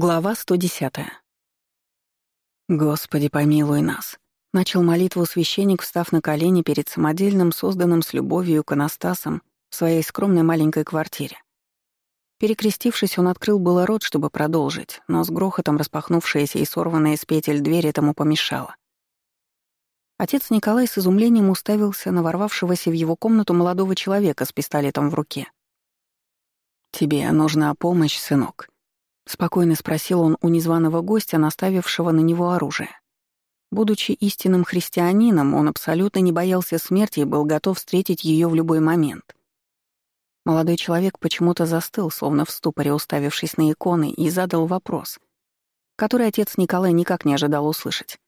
Глава 110. «Господи, помилуй нас!» — начал молитву священник, встав на колени перед самодельным, созданным с любовью к Анастасам в своей скромной маленькой квартире. Перекрестившись, он открыл было рот, чтобы продолжить, но с грохотом распахнувшаяся и сорванная с петель дверь этому помешала. Отец Николай с изумлением уставился на ворвавшегося в его комнату молодого человека с пистолетом в руке. «Тебе нужна помощь, сынок», Спокойно спросил он у незваного гостя, наставившего на него оружие. Будучи истинным христианином, он абсолютно не боялся смерти и был готов встретить ее в любой момент. Молодой человек почему-то застыл, словно в ступоре уставившись на иконы, и задал вопрос, который отец Николай никак не ожидал услышать.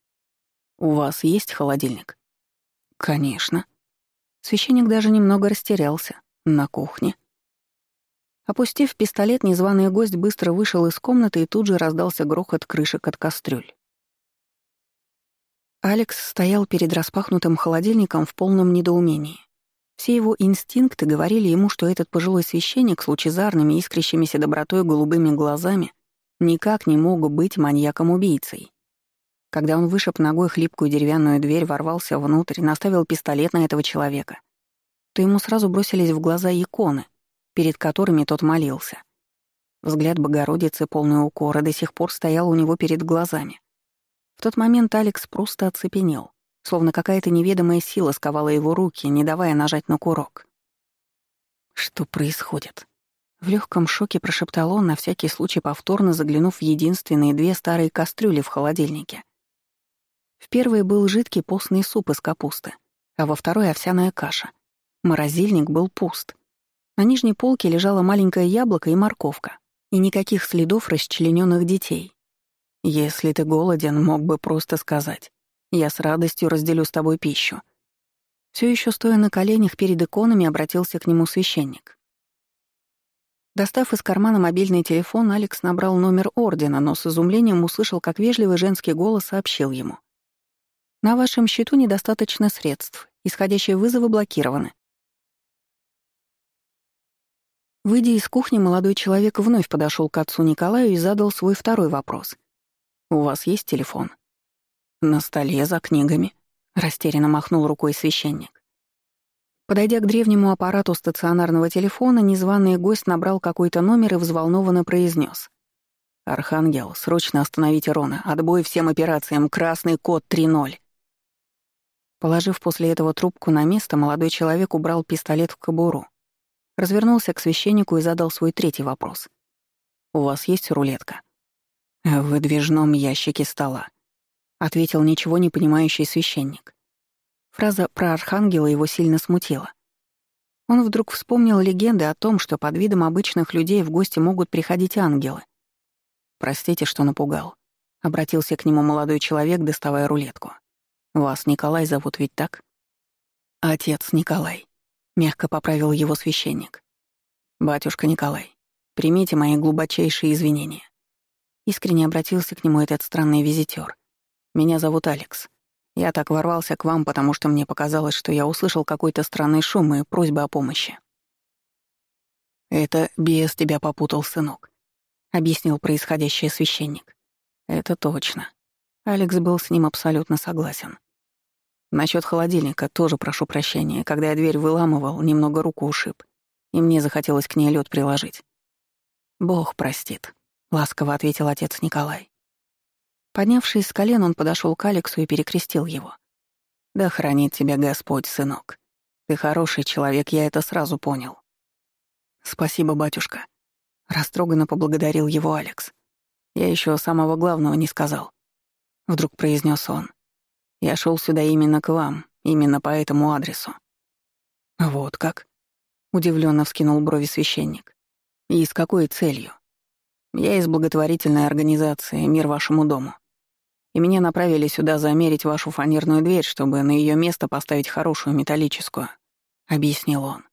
«У вас есть холодильник?» «Конечно». Священник даже немного растерялся. «На кухне?» Опустив пистолет, незваный гость быстро вышел из комнаты и тут же раздался грохот крышек от кастрюль. Алекс стоял перед распахнутым холодильником в полном недоумении. Все его инстинкты говорили ему, что этот пожилой священник с лучезарными, искрящимися добротой голубыми глазами никак не мог быть маньяком-убийцей. Когда он вышиб ногой хлипкую деревянную дверь, ворвался внутрь, наставил пистолет на этого человека, то ему сразу бросились в глаза иконы — перед которыми тот молился. Взгляд Богородицы, полный укора, до сих пор стоял у него перед глазами. В тот момент Алекс просто оцепенел, словно какая-то неведомая сила сковала его руки, не давая нажать на курок. «Что происходит?» В легком шоке прошептал он, на всякий случай повторно заглянув в единственные две старые кастрюли в холодильнике. В первой был жидкий постный суп из капусты, а во второй — овсяная каша. Морозильник был пуст. На нижней полке лежало маленькое яблоко и морковка, и никаких следов расчлененных детей. «Если ты голоден, мог бы просто сказать. Я с радостью разделю с тобой пищу». Все еще стоя на коленях перед иконами, обратился к нему священник. Достав из кармана мобильный телефон, Алекс набрал номер ордена, но с изумлением услышал, как вежливый женский голос сообщил ему. «На вашем счету недостаточно средств, исходящие вызовы блокированы. Выйдя из кухни, молодой человек вновь подошел к отцу Николаю и задал свой второй вопрос. «У вас есть телефон?» «На столе, за книгами», — растерянно махнул рукой священник. Подойдя к древнему аппарату стационарного телефона, незваный гость набрал какой-то номер и взволнованно произнес. «Архангел, срочно остановите Рона. Отбой всем операциям. Красный код 3.0». Положив после этого трубку на место, молодой человек убрал пистолет в кобуру развернулся к священнику и задал свой третий вопрос. «У вас есть рулетка?» «А «В выдвижном ящике стола», — ответил ничего не понимающий священник. Фраза про архангела его сильно смутила. Он вдруг вспомнил легенды о том, что под видом обычных людей в гости могут приходить ангелы. «Простите, что напугал», — обратился к нему молодой человек, доставая рулетку. «Вас Николай зовут ведь так?» «Отец Николай», — мягко поправил его священник. «Батюшка Николай, примите мои глубочайшие извинения». Искренне обратился к нему этот странный визитер. «Меня зовут Алекс. Я так ворвался к вам, потому что мне показалось, что я услышал какой-то странный шум и просьба о помощи». «Это без тебя попутал, сынок», — объяснил происходящее священник. «Это точно». Алекс был с ним абсолютно согласен. Насчет холодильника тоже прошу прощения. Когда я дверь выламывал, немного руку ушиб. И мне захотелось к ней лед приложить. «Бог простит», — ласково ответил отец Николай. Поднявшись с колен, он подошел к Алексу и перекрестил его. «Да хранит тебя Господь, сынок. Ты хороший человек, я это сразу понял». «Спасибо, батюшка», — растроганно поблагодарил его Алекс. «Я еще самого главного не сказал», — вдруг произнес он. Я шел сюда именно к вам, именно по этому адресу». «А «Вот как?» — удивленно вскинул брови священник. «И с какой целью?» «Я из благотворительной организации «Мир вашему дому». И меня направили сюда замерить вашу фанерную дверь, чтобы на ее место поставить хорошую металлическую», — объяснил он.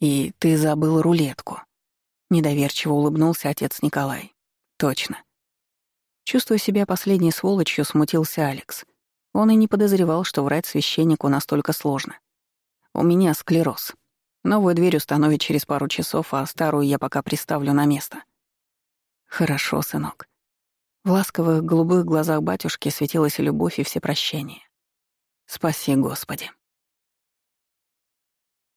«И ты забыл рулетку», — недоверчиво улыбнулся отец Николай. «Точно. Чувствуя себя последней сволочью, смутился Алекс. Он и не подозревал, что врать священнику настолько сложно. «У меня склероз. Новую дверь установить через пару часов, а старую я пока приставлю на место». «Хорошо, сынок». В ласковых голубых глазах батюшки светилась любовь и всепрощение. «Спаси, Господи».